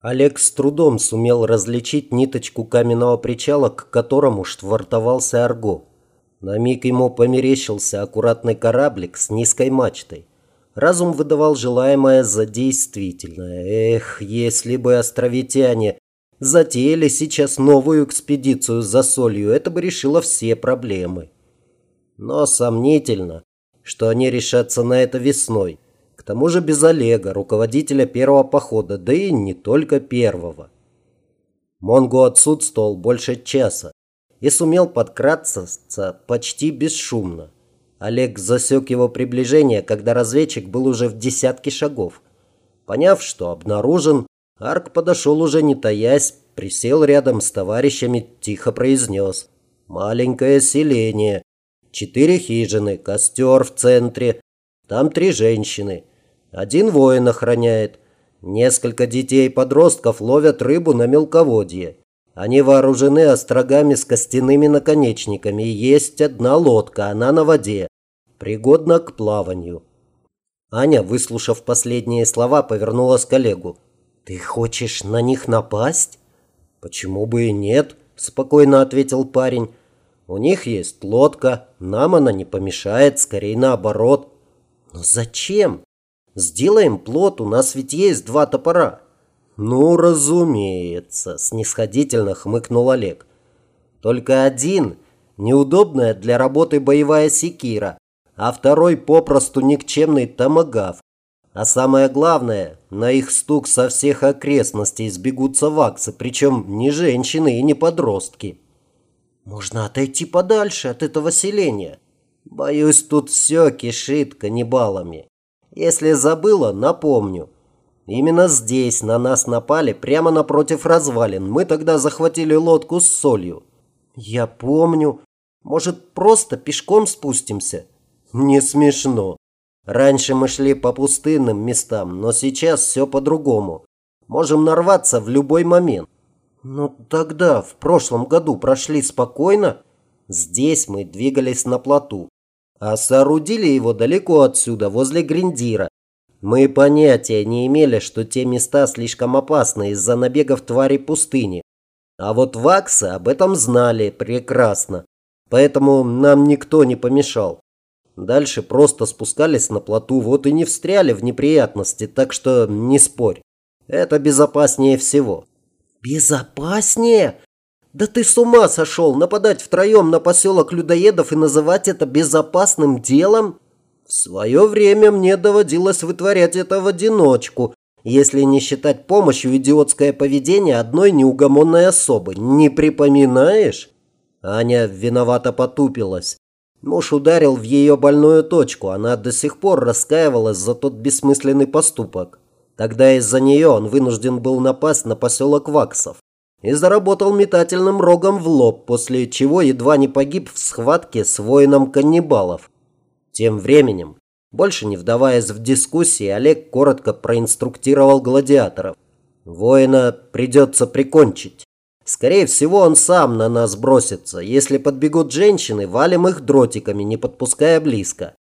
Олег с трудом сумел различить ниточку каменного причала, к которому швартовался Арго. На миг ему померещился аккуратный кораблик с низкой мачтой. Разум выдавал желаемое за действительное. Эх, если бы островитяне затеяли сейчас новую экспедицию за солью, это бы решило все проблемы. Но сомнительно, что они решатся на это весной. Тому же без Олега, руководителя первого похода, да и не только первого. Монго отсутствовал больше часа и сумел подкраться почти бесшумно. Олег засек его приближение, когда разведчик был уже в десятке шагов. Поняв, что обнаружен, Арк подошел уже не таясь, присел рядом с товарищами, тихо произнес. «Маленькое селение. Четыре хижины, костер в центре. Там три женщины. Один воин охраняет. Несколько детей и подростков ловят рыбу на мелководье. Они вооружены острогами с костяными наконечниками. Есть одна лодка, она на воде. Пригодна к плаванию. Аня, выслушав последние слова, повернулась к коллегу. «Ты хочешь на них напасть?» «Почему бы и нет?» – спокойно ответил парень. «У них есть лодка, нам она не помешает, скорее наоборот». «Но зачем?» Сделаем плот, у нас ведь есть два топора. Ну, разумеется, снисходительно хмыкнул Олег. Только один неудобная для работы боевая секира, а второй попросту никчемный томагав. А самое главное, на их стук со всех окрестностей сбегутся ваксы, причем не женщины и не подростки. Можно отойти подальше от этого селения. Боюсь, тут все кишит каннибалами. Если забыла, напомню. Именно здесь на нас напали, прямо напротив развалин. Мы тогда захватили лодку с солью. Я помню. Может, просто пешком спустимся? Не смешно. Раньше мы шли по пустынным местам, но сейчас все по-другому. Можем нарваться в любой момент. Но тогда, в прошлом году, прошли спокойно. Здесь мы двигались на плоту а соорудили его далеко отсюда, возле Гриндира. Мы понятия не имели, что те места слишком опасны из-за набегов тварей пустыни. А вот ваксы об этом знали прекрасно, поэтому нам никто не помешал. Дальше просто спускались на плоту, вот и не встряли в неприятности, так что не спорь. Это безопаснее всего. Безопаснее? Да ты с ума сошел нападать втроем на поселок людоедов и называть это безопасным делом? В свое время мне доводилось вытворять это в одиночку, если не считать помощью идиотское поведение одной неугомонной особы. Не припоминаешь? Аня виновато потупилась. Муж ударил в ее больную точку. Она до сих пор раскаивалась за тот бессмысленный поступок. Тогда из-за нее он вынужден был напасть на поселок Ваксов и заработал метательным рогом в лоб, после чего едва не погиб в схватке с воином каннибалов. Тем временем, больше не вдаваясь в дискуссии, Олег коротко проинструктировал гладиаторов. Воина придется прикончить. Скорее всего, он сам на нас бросится. Если подбегут женщины, валим их дротиками, не подпуская близко.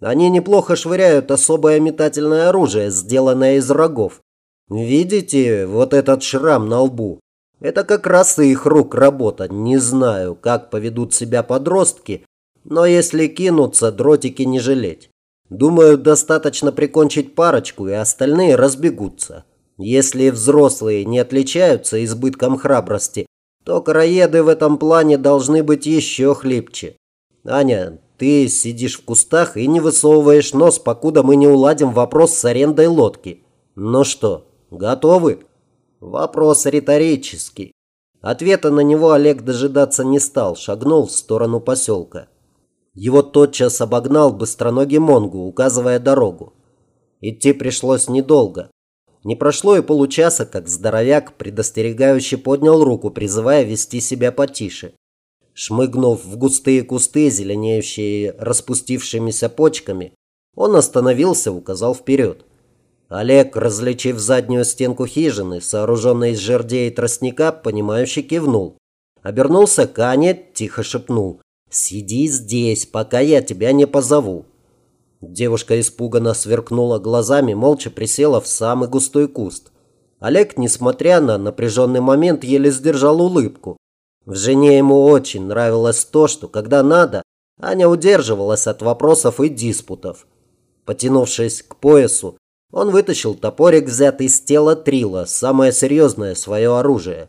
Они неплохо швыряют особое метательное оружие, сделанное из рогов. Видите вот этот шрам на лбу? Это как раз и их рук работа. Не знаю, как поведут себя подростки, но если кинуться, дротики не жалеть. Думаю, достаточно прикончить парочку, и остальные разбегутся. Если взрослые не отличаются избытком храбрости, то караеды в этом плане должны быть еще хлипче. Аня, ты сидишь в кустах и не высовываешь нос, покуда мы не уладим вопрос с арендой лодки. Ну что, готовы? Вопрос риторический. Ответа на него Олег дожидаться не стал, шагнул в сторону поселка. Его тотчас обогнал быстроногий Монгу, указывая дорогу. Идти пришлось недолго. Не прошло и получаса, как здоровяк предостерегающе поднял руку, призывая вести себя потише. Шмыгнув в густые кусты, зеленеющие распустившимися почками, он остановился, указал вперед. Олег, различив заднюю стенку хижины, сооруженной из жердей и тростника, понимающе кивнул. Обернулся к Ане, тихо шепнул. «Сиди здесь, пока я тебя не позову». Девушка испуганно сверкнула глазами, молча присела в самый густой куст. Олег, несмотря на напряженный момент, еле сдержал улыбку. В жене ему очень нравилось то, что, когда надо, Аня удерживалась от вопросов и диспутов. Потянувшись к поясу, он вытащил топорик, взятый из тела Трила, самое серьезное свое оружие.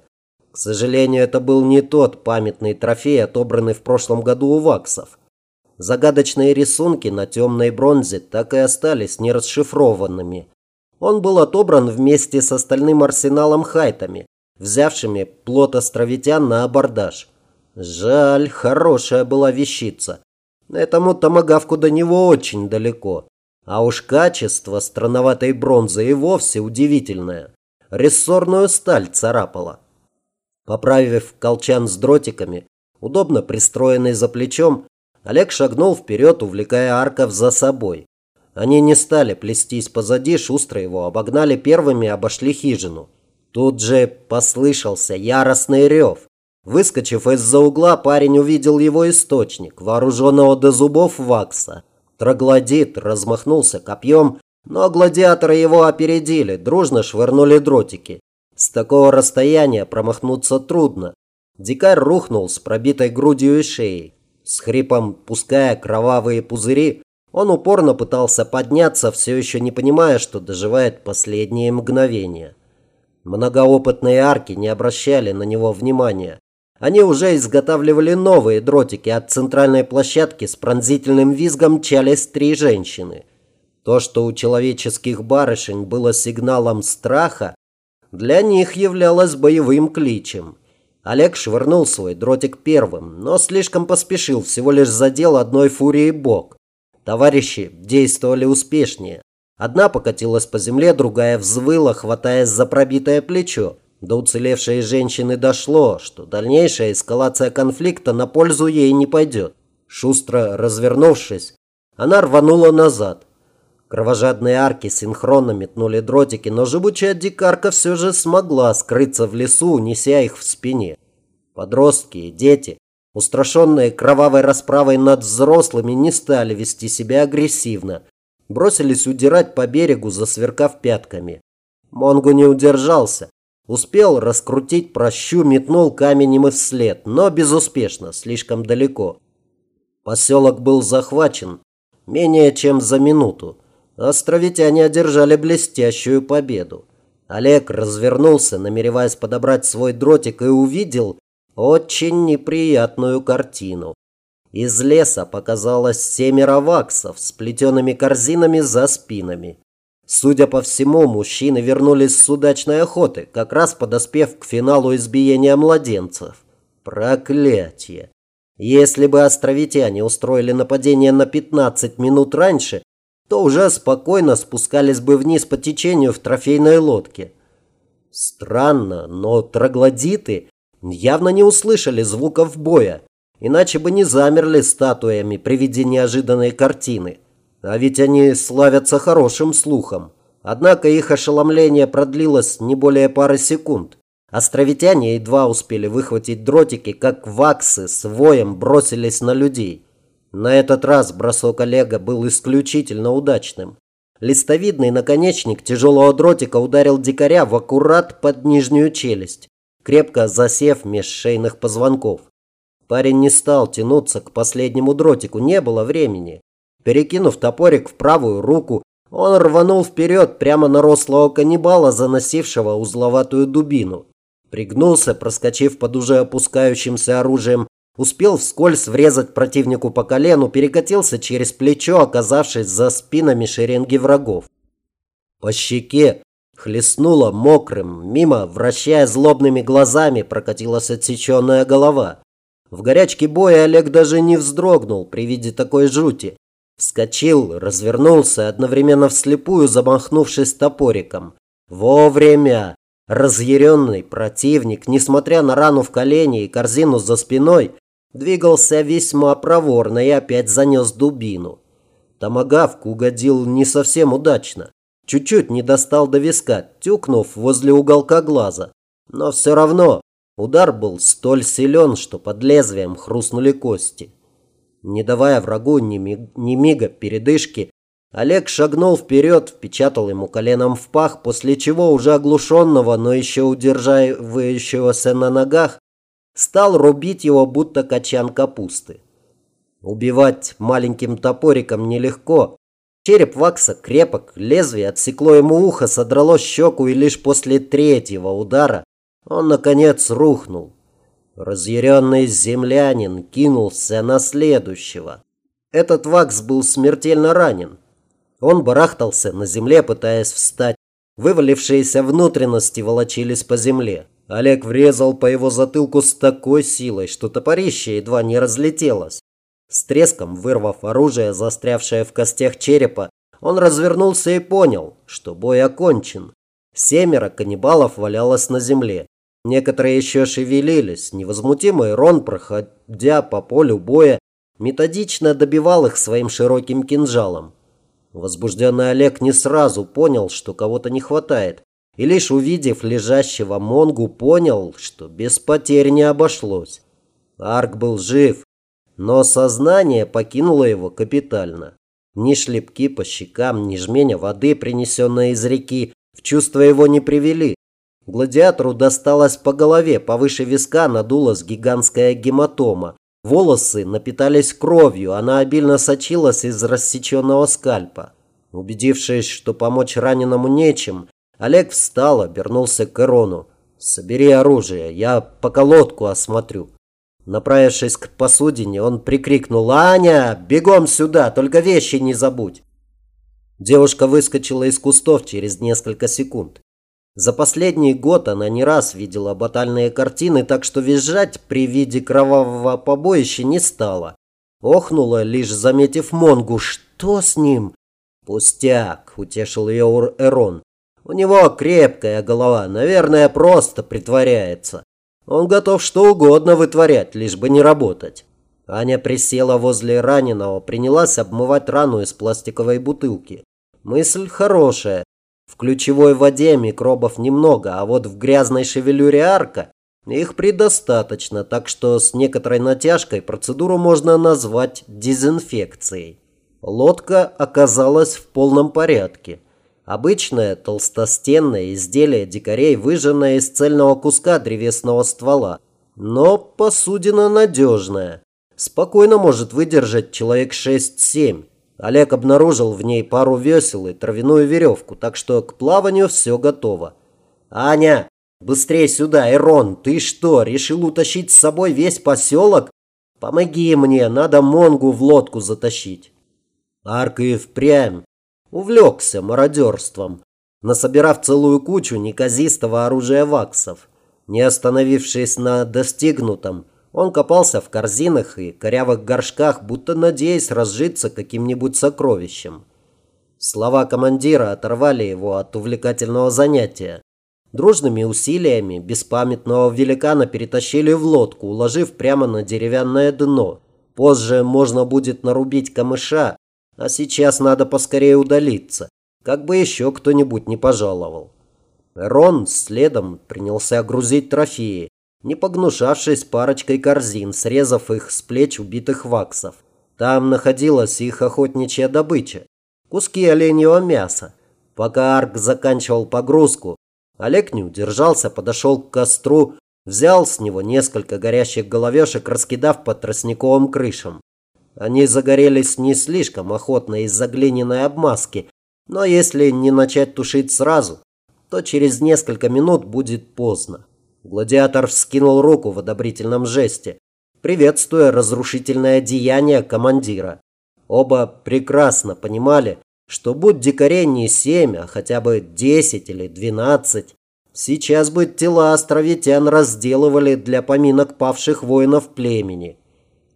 К сожалению, это был не тот памятный трофей, отобранный в прошлом году у ваксов. Загадочные рисунки на темной бронзе так и остались нерасшифрованными. Он был отобран вместе с остальным арсеналом хайтами, взявшими плод островитян на абордаж. Жаль, хорошая была вещица. Этому томагавку до него очень далеко. А уж качество странноватой бронзы и вовсе удивительное. Рессорную сталь царапала. Поправив колчан с дротиками, удобно пристроенный за плечом, Олег шагнул вперед, увлекая арков за собой. Они не стали плестись позади, шустро его обогнали первыми, обошли хижину. Тут же послышался яростный рев. Выскочив из-за угла, парень увидел его источник, вооруженного до зубов вакса. Троглодит размахнулся копьем, но гладиаторы его опередили, дружно швырнули дротики. С такого расстояния промахнуться трудно. Дикарь рухнул с пробитой грудью и шеей. С хрипом пуская кровавые пузыри, он упорно пытался подняться, все еще не понимая, что доживает последние мгновения. Многоопытные арки не обращали на него внимания. Они уже изготавливали новые дротики от центральной площадки с пронзительным визгом мчались три женщины. То, что у человеческих барышень было сигналом страха, для них являлось боевым кличем. Олег швырнул свой дротик первым, но слишком поспешил, всего лишь задел одной фурии бок. Товарищи действовали успешнее. Одна покатилась по земле, другая взвыла, хватаясь за пробитое плечо. До уцелевшей женщины дошло, что дальнейшая эскалация конфликта на пользу ей не пойдет. Шустро развернувшись, она рванула назад. Кровожадные арки синхронно метнули дротики, но живучая дикарка все же смогла скрыться в лесу, неся их в спине. Подростки и дети, устрашенные кровавой расправой над взрослыми, не стали вести себя агрессивно. Бросились удирать по берегу, засверкав пятками. Монгу не удержался. Успел раскрутить прощу, метнул каменем и вслед, но безуспешно, слишком далеко. Поселок был захвачен менее чем за минуту. Островитяне одержали блестящую победу. Олег развернулся, намереваясь подобрать свой дротик, и увидел очень неприятную картину. Из леса показалось семеро ваксов с плетеными корзинами за спинами. Судя по всему, мужчины вернулись с удачной охоты, как раз подоспев к финалу избиения младенцев. Проклятие! Если бы островитяне устроили нападение на 15 минут раньше, то уже спокойно спускались бы вниз по течению в трофейной лодке. Странно, но троглодиты явно не услышали звуков боя, иначе бы не замерли статуями при виде неожиданной картины. А ведь они славятся хорошим слухом. Однако их ошеломление продлилось не более пары секунд. Островитяне едва успели выхватить дротики, как ваксы с воем бросились на людей. На этот раз бросок Олега был исключительно удачным. Листовидный наконечник тяжелого дротика ударил дикаря в аккурат под нижнюю челюсть, крепко засев меж шейных позвонков. Парень не стал тянуться к последнему дротику, не было времени. Перекинув топорик в правую руку, он рванул вперед прямо на рослого каннибала, заносившего узловатую дубину. Пригнулся, проскочив под уже опускающимся оружием, успел вскользь врезать противнику по колену, перекатился через плечо, оказавшись за спинами шеренги врагов. По щеке хлестнуло мокрым, мимо, вращая злобными глазами, прокатилась отсеченная голова. В горячке боя Олег даже не вздрогнул при виде такой жути. Вскочил, развернулся, одновременно вслепую замахнувшись топориком. Вовремя! Разъяренный противник, несмотря на рану в колене и корзину за спиной, двигался весьма проворно и опять занес дубину. Томагавк угодил не совсем удачно. Чуть-чуть не достал до виска, тюкнув возле уголка глаза. Но все равно удар был столь силен, что под лезвием хрустнули кости. Не давая врагу ни, миг, ни мига передышки, Олег шагнул вперед, впечатал ему коленом в пах, после чего уже оглушенного, но еще удерживающегося на ногах, стал рубить его, будто качан капусты. Убивать маленьким топориком нелегко. Череп Вакса крепок, лезвие отсекло ему ухо, содрало щеку, и лишь после третьего удара он, наконец, рухнул. Разъяренный землянин кинулся на следующего. Этот Вакс был смертельно ранен. Он барахтался на земле, пытаясь встать. Вывалившиеся внутренности волочились по земле. Олег врезал по его затылку с такой силой, что топорище едва не разлетелось. С треском вырвав оружие, застрявшее в костях черепа, он развернулся и понял, что бой окончен. Семеро каннибалов валялось на земле. Некоторые еще шевелились. Невозмутимый Рон, проходя по полю боя, методично добивал их своим широким кинжалом. Возбужденный Олег не сразу понял, что кого-то не хватает, и лишь увидев лежащего Монгу, понял, что без потерь не обошлось. Арк был жив, но сознание покинуло его капитально. Ни шлепки по щекам, ни жменя воды, принесенная из реки, в чувство его не привели. Гладиатору досталось по голове, повыше виска надулась гигантская гематома. Волосы напитались кровью, она обильно сочилась из рассеченного скальпа. Убедившись, что помочь раненому нечем, Олег встал, обернулся к Эрону. «Собери оружие, я пока лодку осмотрю». Направившись к посудине, он прикрикнул «Аня, бегом сюда, только вещи не забудь!» Девушка выскочила из кустов через несколько секунд. За последний год она не раз видела батальные картины, так что визжать при виде кровавого побоища не стала. Охнула, лишь заметив Монгу. «Что с ним?» «Пустяк», – утешил ее Эрон. «У него крепкая голова, наверное, просто притворяется. Он готов что угодно вытворять, лишь бы не работать». Аня присела возле раненого, принялась обмывать рану из пластиковой бутылки. Мысль хорошая. В ключевой воде микробов немного, а вот в грязной шевелюре арка их предостаточно, так что с некоторой натяжкой процедуру можно назвать дезинфекцией. Лодка оказалась в полном порядке. Обычное толстостенное изделие дикарей, выжженное из цельного куска древесного ствола. Но посудина надежная. Спокойно может выдержать человек 6-7. Олег обнаружил в ней пару весел и травяную веревку, так что к плаванию все готово. «Аня, быстрее сюда, Эрон, ты что, решил утащить с собой весь поселок? Помоги мне, надо Монгу в лодку затащить». Арк и впрямь увлекся мародерством, насобирав целую кучу неказистого оружия ваксов. Не остановившись на достигнутом, он копался в корзинах и корявых горшках, будто надеясь разжиться каким-нибудь сокровищем. Слова командира оторвали его от увлекательного занятия. Дружными усилиями беспамятного великана перетащили в лодку, уложив прямо на деревянное дно. Позже можно будет нарубить камыша, а сейчас надо поскорее удалиться, как бы еще кто-нибудь не пожаловал. Рон следом принялся грузить трофеи, не погнушавшись парочкой корзин, срезав их с плеч убитых ваксов. Там находилась их охотничья добыча – куски оленьего мяса. Пока Арк заканчивал погрузку, Олег не удержался, подошел к костру, взял с него несколько горящих головешек, раскидав по тростниковым крышам. Они загорелись не слишком охотно из-за глиняной обмазки, но если не начать тушить сразу, то через несколько минут будет поздно. Гладиатор вскинул руку в одобрительном жесте, приветствуя разрушительное деяние командира. Оба прекрасно понимали, что будь дикарей не семь, а хотя бы десять или двенадцать, сейчас бы тела островитян разделывали для поминок павших воинов племени.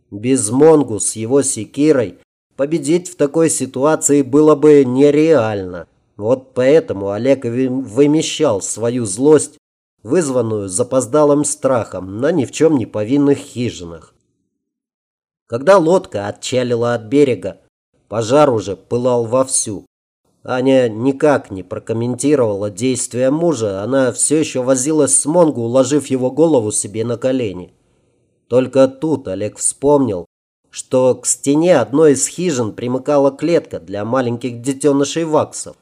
Без Монгу с его секирой победить в такой ситуации было бы нереально. Вот поэтому Олег вымещал свою злость вызванную запоздалым страхом на ни в чем не повинных хижинах. Когда лодка отчалила от берега, пожар уже пылал вовсю. Аня никак не прокомментировала действия мужа, она все еще возилась с Монгу, уложив его голову себе на колени. Только тут Олег вспомнил, что к стене одной из хижин примыкала клетка для маленьких детенышей ваксов.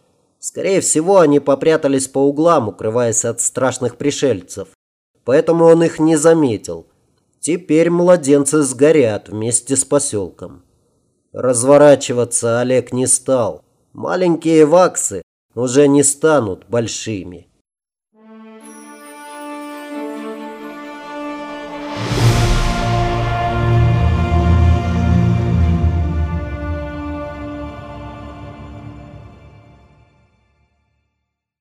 Скорее всего, они попрятались по углам, укрываясь от страшных пришельцев. Поэтому он их не заметил. Теперь младенцы сгорят вместе с поселком. Разворачиваться Олег не стал. Маленькие ваксы уже не станут большими.